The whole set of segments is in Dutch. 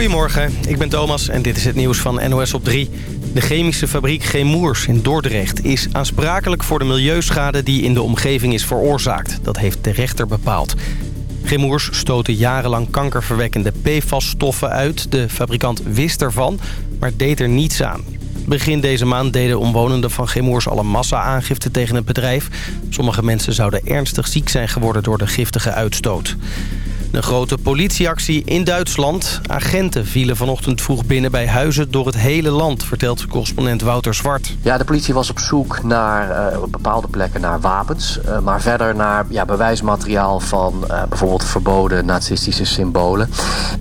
Goedemorgen, ik ben Thomas en dit is het nieuws van NOS op 3. De chemische fabriek Chemours in Dordrecht is aansprakelijk voor de milieuschade die in de omgeving is veroorzaakt. Dat heeft de rechter bepaald. Chemours stoten jarenlang kankerverwekkende PFAS-stoffen uit. De fabrikant wist ervan, maar deed er niets aan. Begin deze maand deden omwonenden van Chemours al een massa-aangifte tegen het bedrijf. Sommige mensen zouden ernstig ziek zijn geworden door de giftige uitstoot. Een grote politieactie in Duitsland. Agenten vielen vanochtend vroeg binnen bij huizen door het hele land, vertelt correspondent Wouter Zwart. Ja, de politie was op zoek naar uh, op bepaalde plekken naar wapens, uh, maar verder naar ja, bewijsmateriaal van uh, bijvoorbeeld verboden nazistische symbolen.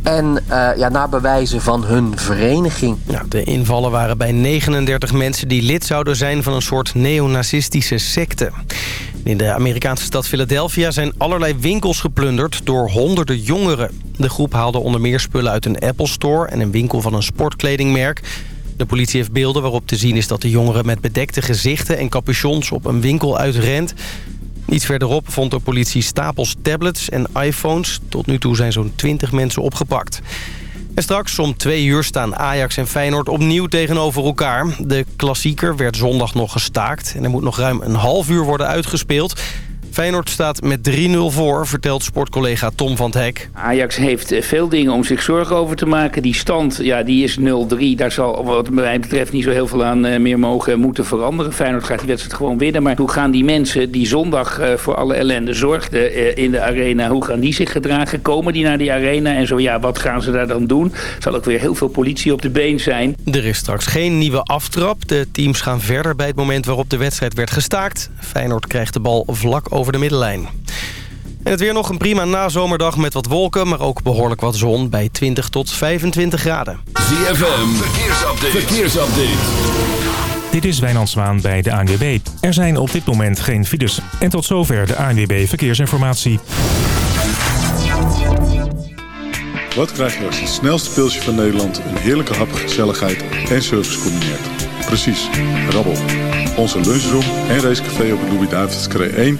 En ja, naar bewijzen van hun vereniging. Ja, de invallen waren bij 39 mensen die lid zouden zijn van een soort neonazistische secte. In de Amerikaanse stad Philadelphia zijn allerlei winkels geplunderd door honderden jongeren. De groep haalde onder meer spullen uit een Apple Store en een winkel van een sportkledingmerk. De politie heeft beelden waarop te zien is dat de jongeren met bedekte gezichten en capuchons op een winkel uitrent. Iets verderop vond de politie stapels tablets en iPhones. Tot nu toe zijn zo'n 20 mensen opgepakt. En straks om twee uur staan Ajax en Feyenoord opnieuw tegenover elkaar. De klassieker werd zondag nog gestaakt en er moet nog ruim een half uur worden uitgespeeld. Feyenoord staat met 3-0 voor, vertelt sportcollega Tom van het Hek. Ajax heeft eh, veel dingen om zich zorgen over te maken. Die stand ja, die is 0-3. Daar zal wat mij betreft niet zo heel veel aan uh, meer mogen moeten veranderen. Feyenoord gaat die wedstrijd gewoon winnen. Maar hoe gaan die mensen die zondag voor alle ellende zorgden in de arena... hoe gaan die zich gedragen? Komen die naar die arena? En zo ja, wat gaan ze daar dan doen? Zal ook weer heel veel politie op de been zijn. Er is straks geen nieuwe aftrap. De teams gaan verder bij het moment waarop de wedstrijd werd gestaakt. Feyenoord krijgt de bal vlak over over de middenlijn. En het weer nog een prima nazomerdag met wat wolken, maar ook behoorlijk wat zon bij 20 tot 25 graden. ZFM, verkeersupdate. verkeersupdate. Dit is Wijnand Zwaan bij de ANWB. Er zijn op dit moment geen files. En tot zover de ANWB Verkeersinformatie. Wat krijg je als het snelste pilsje van Nederland... een heerlijke hap, gezelligheid en service combineert? Precies, rabbel. Onze lunchroom en racecafé op de Louis-David's 1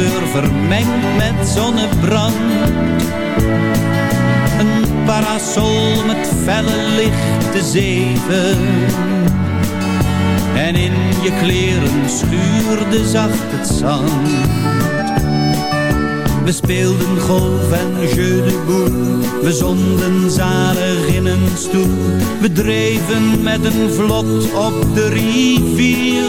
haringgeur vermengd met zonnebrand. Een parasol met felle lichte zeven. En in je kleren schuurde zacht het zand. We speelden golf en jeu de boel. We zonden zalig in een stoel. We dreven met een vlot op de rivier.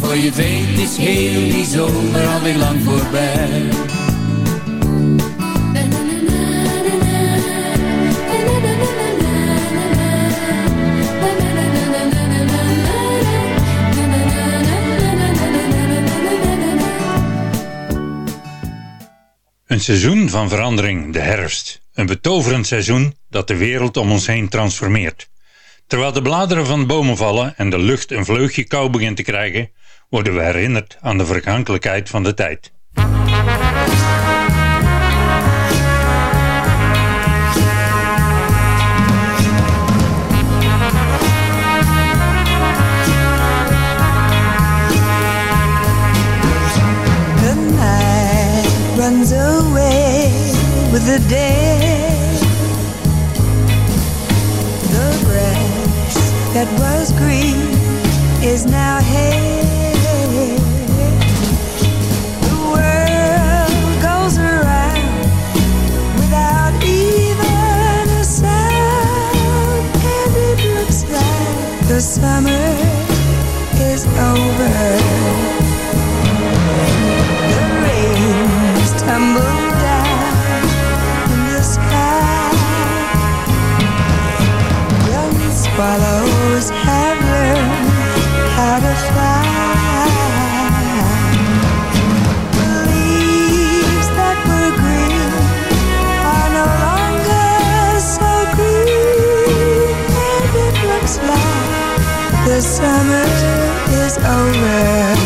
Voor je weet is heel die zomer alweer lang voorbij. Een seizoen van verandering, de herfst. Een betoverend seizoen dat de wereld om ons heen transformeert. Terwijl de bladeren van bomen vallen en de lucht een vleugje kou begint te krijgen, worden we herinnerd aan de vergankelijkheid van de tijd. with the dead. The grass that was green is now hay. The summer is over. The rains tumble swallows have summer is over.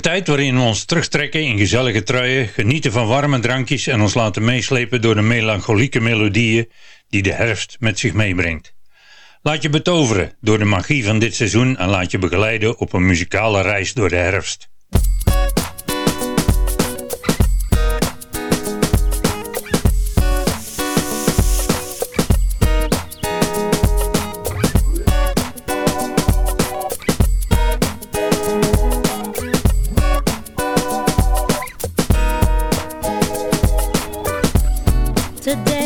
Een tijd waarin we ons terugtrekken in gezellige truien, genieten van warme drankjes en ons laten meeslepen door de melancholieke melodieën die de herfst met zich meebrengt. Laat je betoveren door de magie van dit seizoen en laat je begeleiden op een muzikale reis door de herfst. today.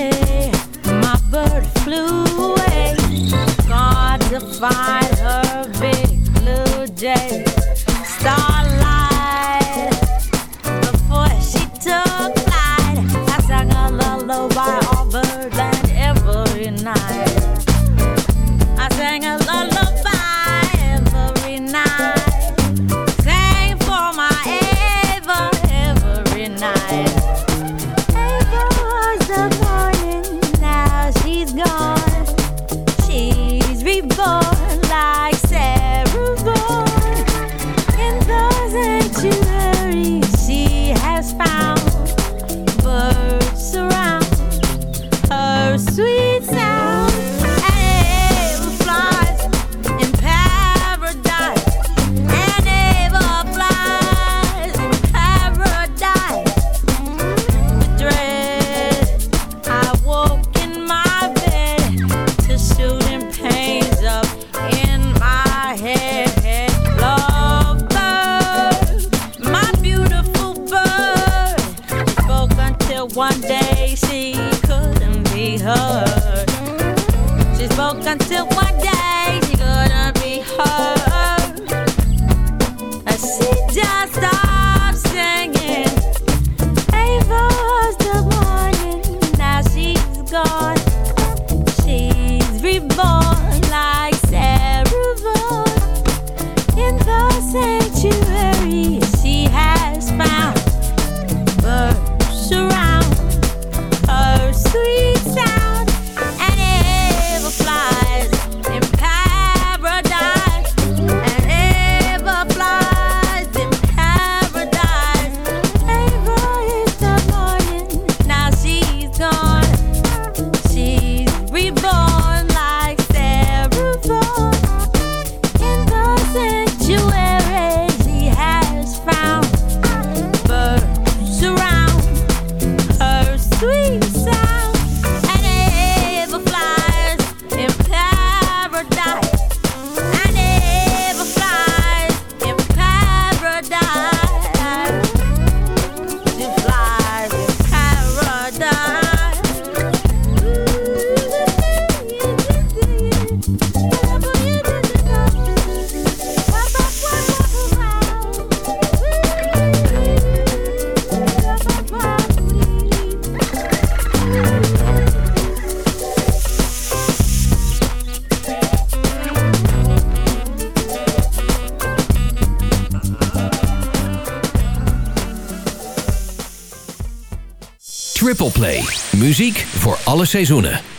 Triple Play. Muziek voor alle seizoenen.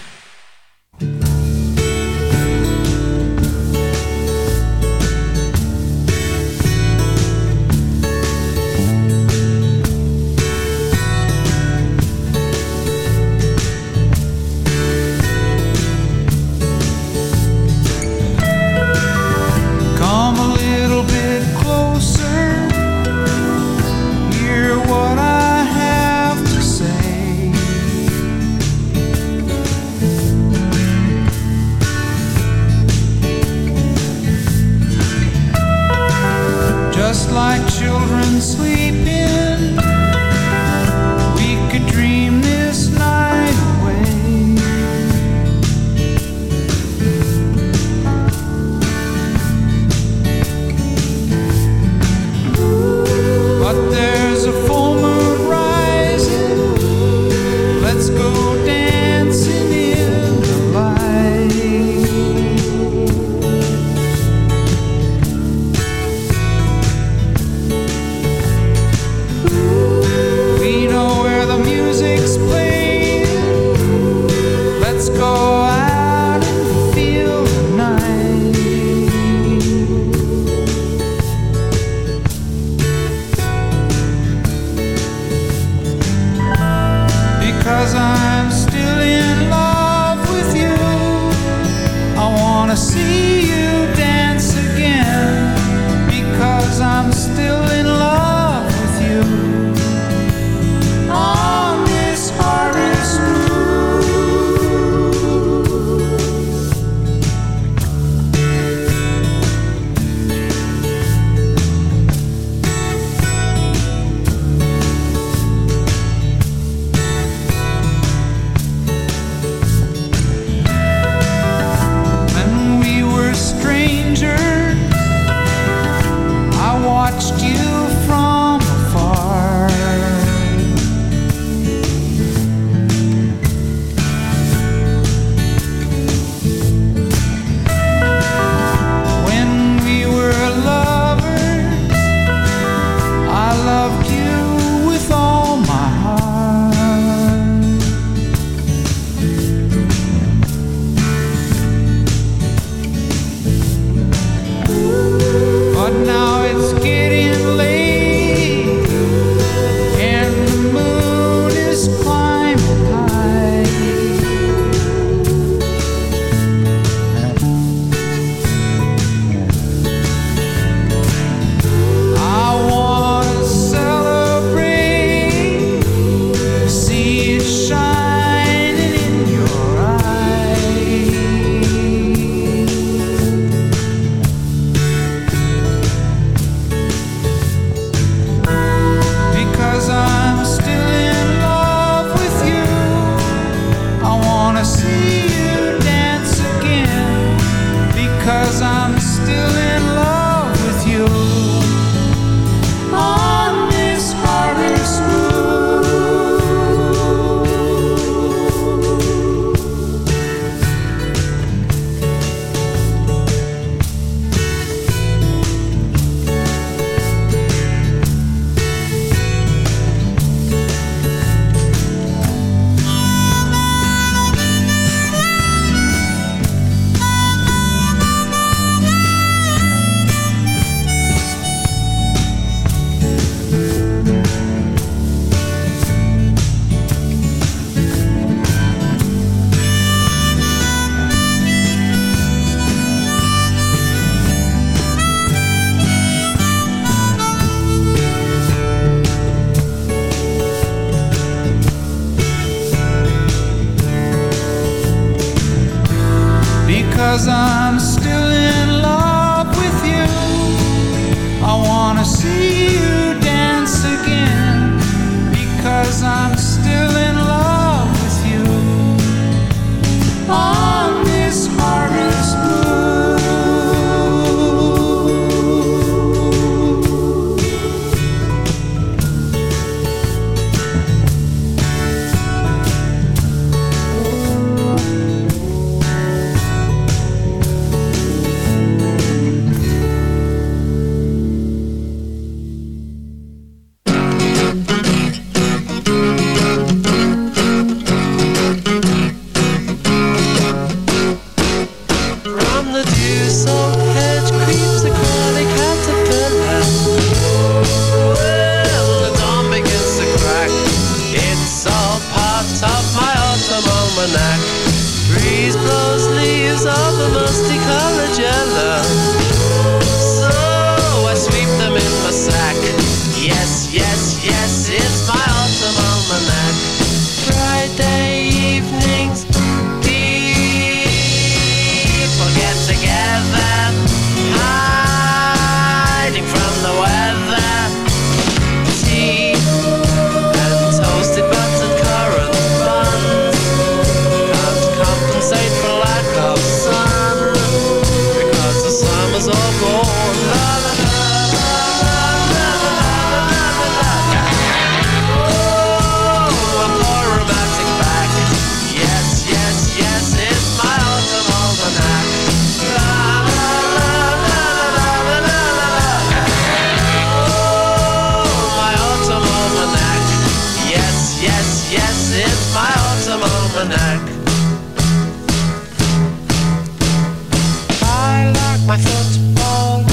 My football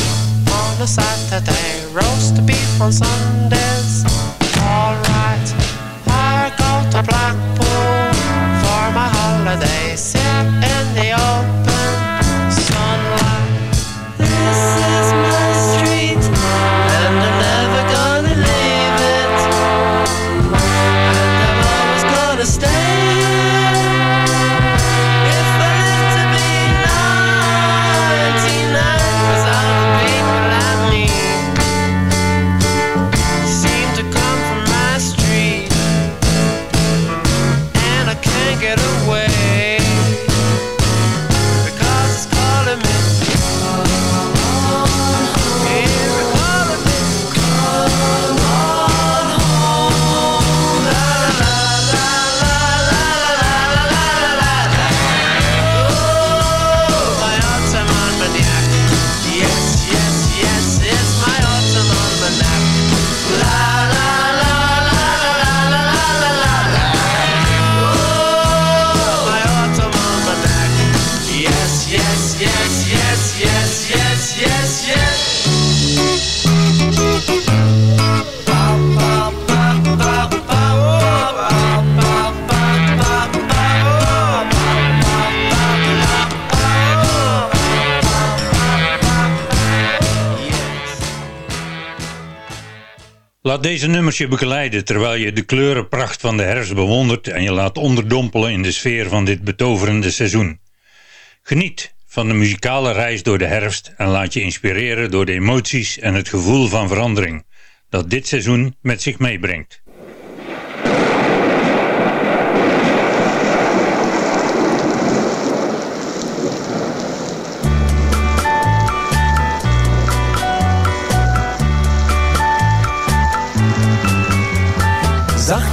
on a Saturday, roast beef on Sundays. Laat deze nummers je begeleiden terwijl je de kleurenpracht van de herfst bewondert en je laat onderdompelen in de sfeer van dit betoverende seizoen. Geniet van de muzikale reis door de herfst en laat je inspireren door de emoties en het gevoel van verandering dat dit seizoen met zich meebrengt.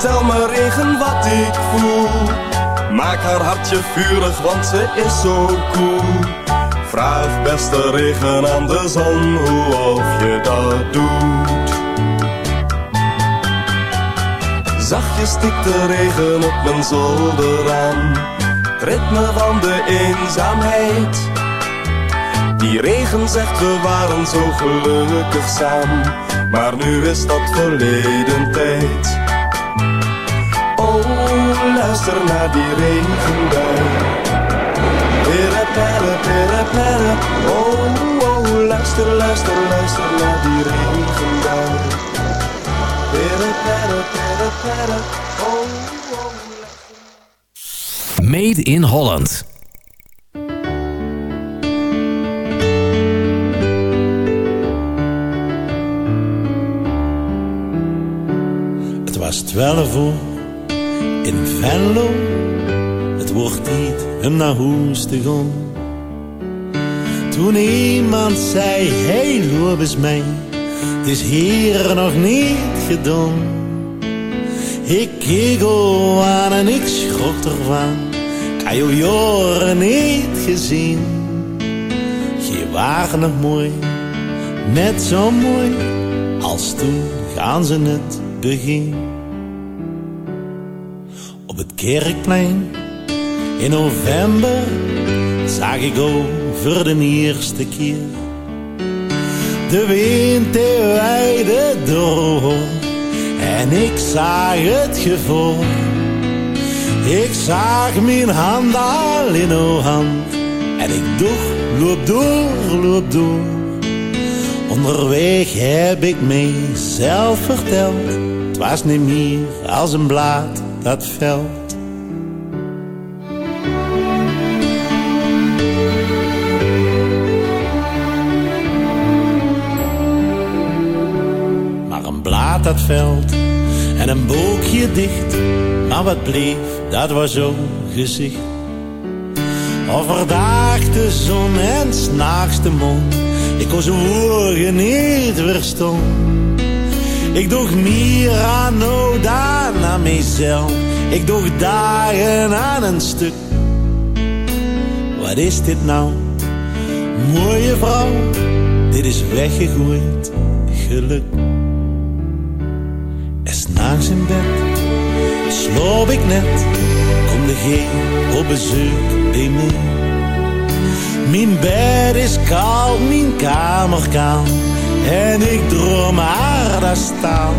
Vertel me regen wat ik voel. Maak haar hartje vurig, want ze is zo cool. Vraag beste regen aan de zon hoe of je dat doet. Zachtjes stikt de regen op mijn zolder aan. Het ritme van de eenzaamheid. Die regen zegt we waren zo gelukkig samen. Maar nu is dat verleden tijd. Luister naar die regenbui. Pere, pere, pere, pere, oh, oh, luister, luister, luister naar die regenbui. Pere, pere, pere, pere, oh, oh. Made in Holland. Het was twaalf uur Venlo. Het wordt huis te gaan. Toen iemand zei, hey, loop eens mee. Het is hier nog niet gedaan. Ik keek aan en ik schrok ervan. Ik had jou jaren niet gezien. Je waren nog mooi, net zo mooi als toen gaan ze het begin. Kerkplein in november zag ik over de eerste keer de wind die weide door en ik zag het gevoel. Ik zag mijn hand al in uw hand en ik doeg, loop door, loop door. Onderweg heb ik mezelf verteld, het was niet meer als een blaad dat veld. Dat veld en een boekje dicht, maar wat bleef, dat was zo'n gezicht. Overdag de zon en s'nachts de mond, ik kon zijn woorden niet verstaan. Ik nou dan aan mezelf, ik doe dagen aan een stuk. Wat is dit nou? Mooie vrouw, dit is weggegooid geluk. In bed sloop ik net, kom de geen op bezoek bij mij. Mijn bed is koud, mijn kamer kaal, en ik droom haar daar staan.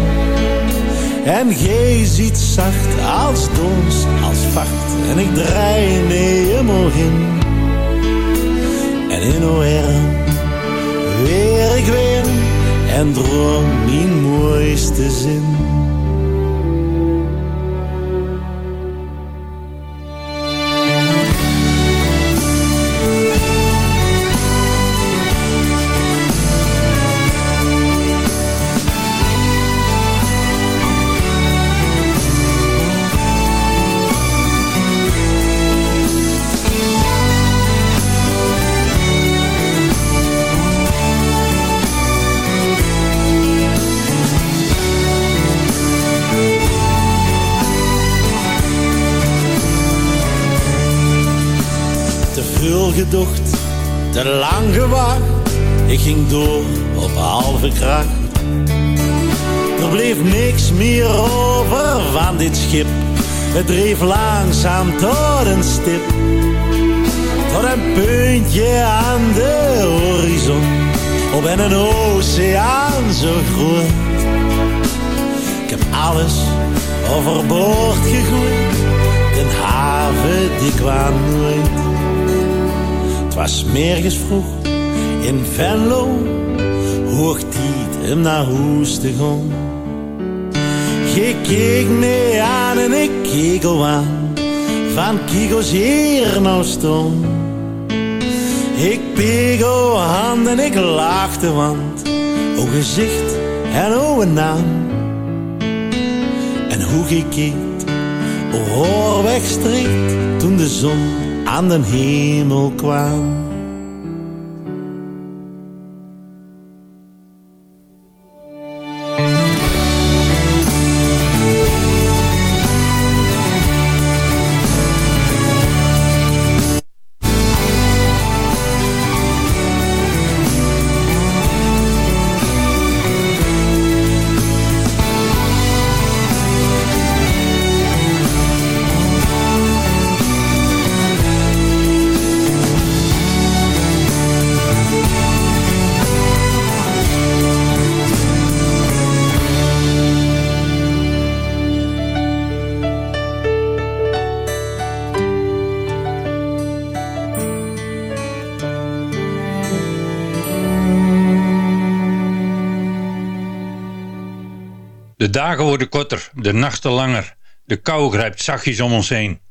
En gij ziet zacht als dons, als vacht, en ik draai mee helemaal in. En in arm weer ik weer en droom mijn mooiste zin. Te lang gewacht. Ik ging door op halve kracht. Er bleef niks meer over van dit schip. Het dreef langzaam tot een stip. Tot een puntje aan de horizon. Op en een oceaan zo groot. Ik heb alles overboord gegooid. Den haven die kwam nooit. Was mergens vroeg in Venlo, hoog tijd om naar huis te keek me aan en ik keek al aan, van Kiko's hier nou stom. Ik peeg o hand en ik lachte, want o gezicht en o een naam. En hoe gekeken, o hoor wegstreekt, toen de zon aan den hemel kwam. De dagen worden korter, de nachten langer. De kou grijpt zachtjes om ons heen.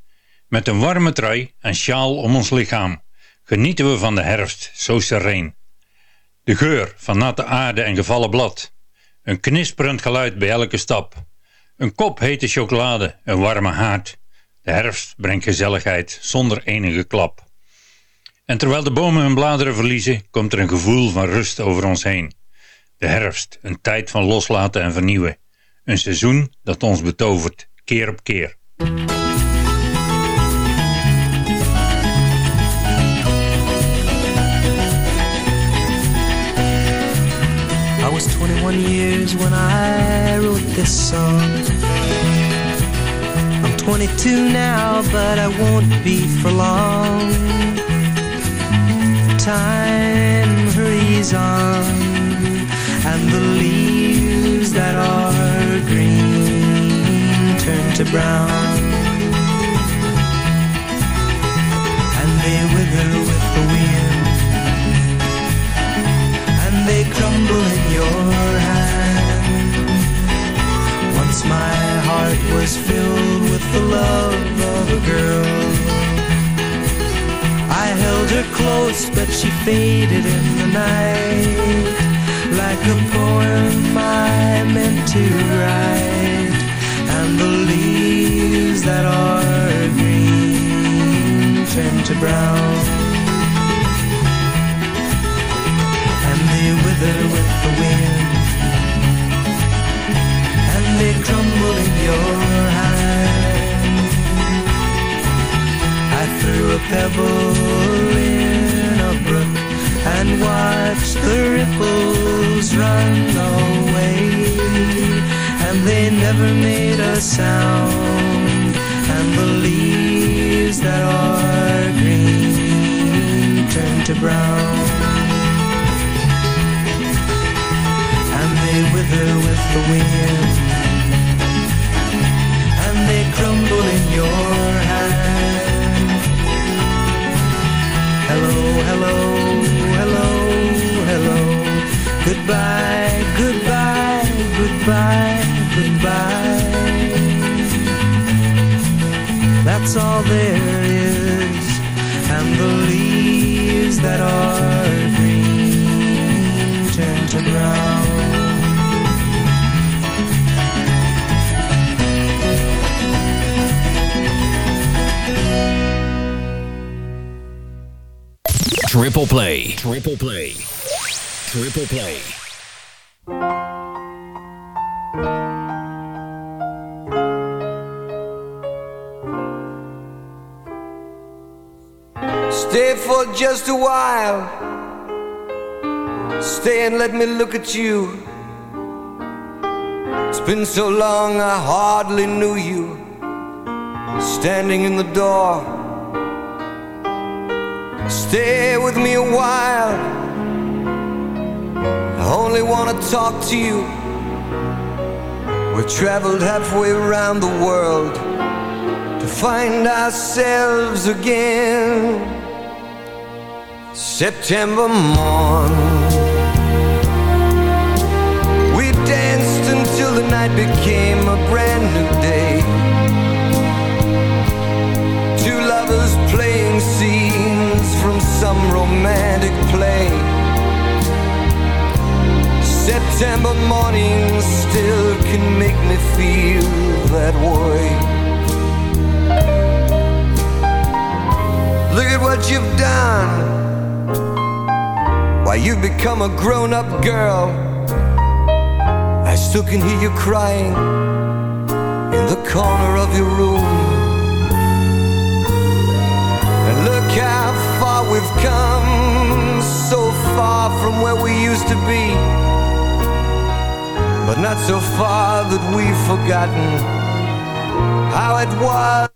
Met een warme trui en sjaal om ons lichaam genieten we van de herfst, zo sereen. De geur van natte aarde en gevallen blad. Een knisperend geluid bij elke stap. Een kop hete chocolade, een warme haard. De herfst brengt gezelligheid zonder enige klap. En terwijl de bomen hun bladeren verliezen, komt er een gevoel van rust over ons heen. De herfst, een tijd van loslaten en vernieuwen. Een seizoen dat ons betovert, keer op keer. I was 21 years when I wrote this song. I'm 22 now, but I won't be for long. Time hurries on, and the leaves that are turn to brown. And they wither with the wind and they crumble in your hand. Once my heart was filled with the love of a girl. I held her close, but she faded in the night. Like a poem I meant to write. And the leaves that are green turn to brown. and they wither with the wind, and they crumble in your hand. I threw a pebble in a brook and watched the ripples run away, and they never made a sound, Triple play. Triple play. Stay for just a while. Stay and let me look at you. It's been so long I hardly knew you. Standing in the door. Stay with me a while. I only want to talk to you. We've traveled halfway around the world to find ourselves again. September morn. We danced until the night became a brand new day. Two lovers playing some romantic play. September morning still can make me feel that way. Look at what you've done. Why, you've become a grown up girl. I still can hear you crying in the corner of your room. Come, so far from where we used to be. But not so far that we've forgotten how it was.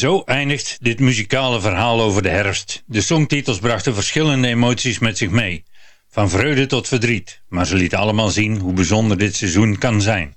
Zo eindigt dit muzikale verhaal over de herfst. De songtitels brachten verschillende emoties met zich mee. Van vreugde tot verdriet, maar ze lieten allemaal zien hoe bijzonder dit seizoen kan zijn.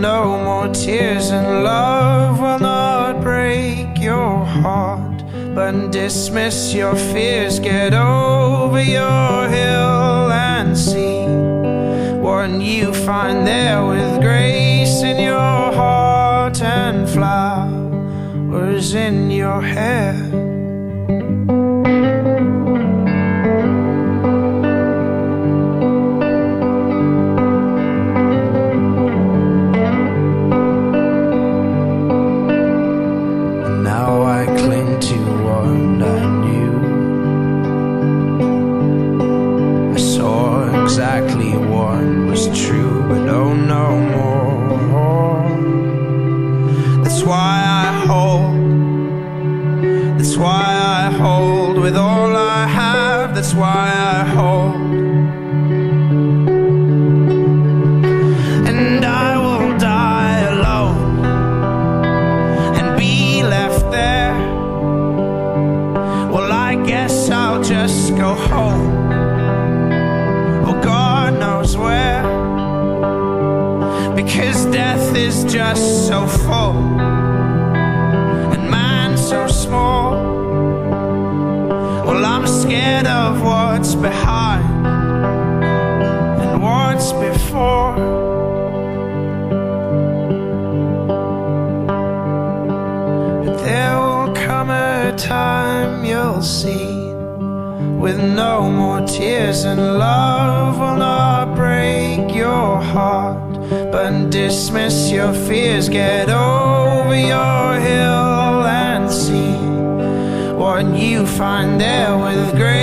no more tears, and love will not break your heart. But dismiss your fears, get over your hill and see what you find there with grace in your heart and flowers in your hair. so full and mine so small. Well, I'm scared of what's behind and what's before. there will come a time you'll see with no more tears and love will not break your heart but dismiss your fears. Get over your hill and see what you find there with grace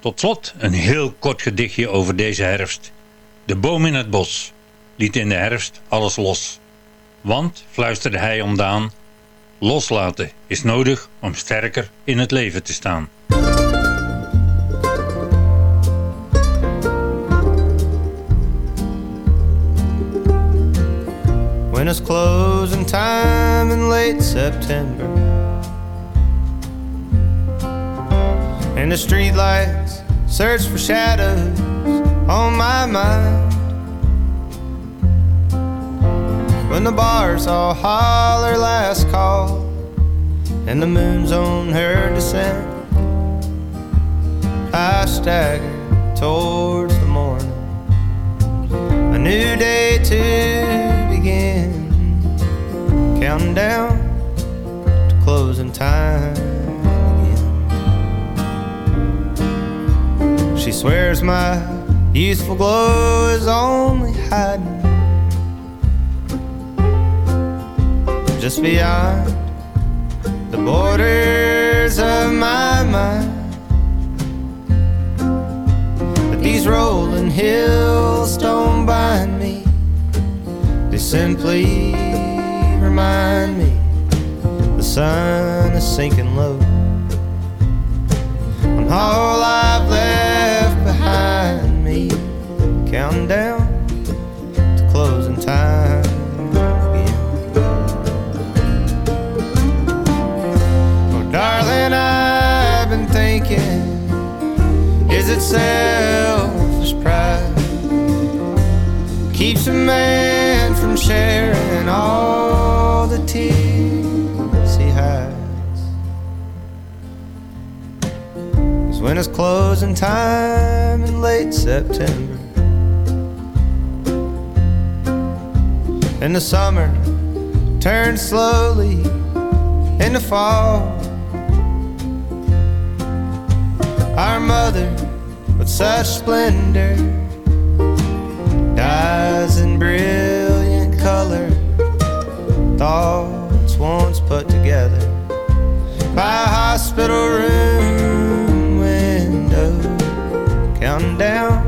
Tot slot een heel kort gedichtje over deze herfst. De boom in het bos liet in de herfst alles los. Want, fluisterde hij om Daan, loslaten is nodig om sterker in het leven te staan. When it's closing time in late September And the streetlights search for shadows on my mind. When the bars all holler last call And the moon's on her descent I stagger towards the morning. A new day to begin. Counting down to closing time She swears my youthful glow is only hiding just beyond the borders of my mind. But these rolling hills don't bind me, they simply remind me the sun is sinking low. All I've left counting down to closing time. again. Oh, darling, I've been thinking, is it selfish pride? Keeps a man from sharing all the tears he hides. Cause when it's closing time in late September, and the summer turns slowly into fall. Our mother, with such splendor, dies in brilliant color. Thoughts once put together by a hospital room window, counting down